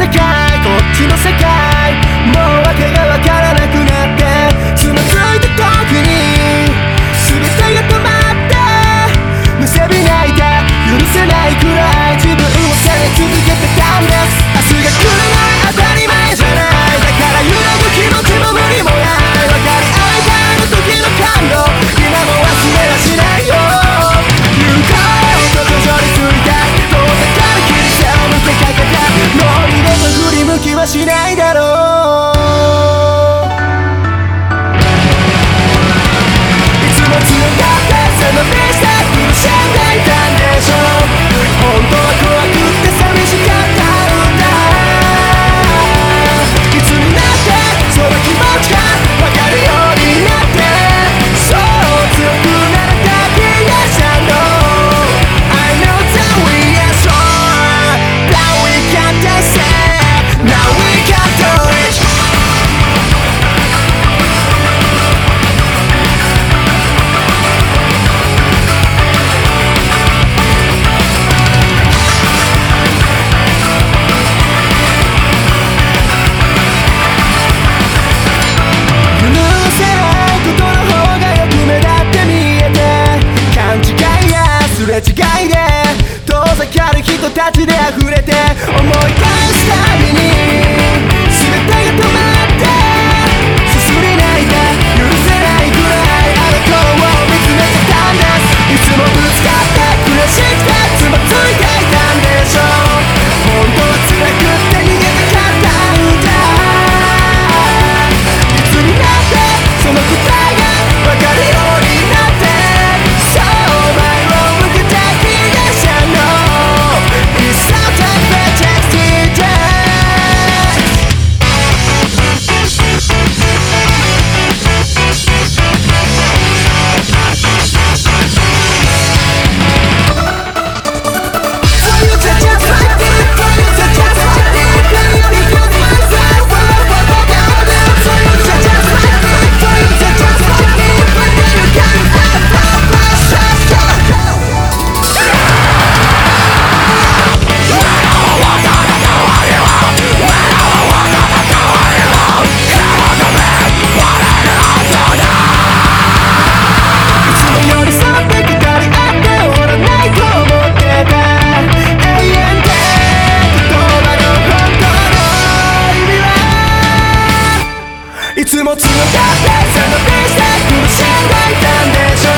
世界こっちの世界もう訳が分からなくなってつまずいた時に全てが止まってむせび泣いて許せないくらい自分を責め続けてたんです明日が来るの違いで遠ざかる人たちで溢れて思い返した。つも強がってそのペー苦しんでいたんでしょ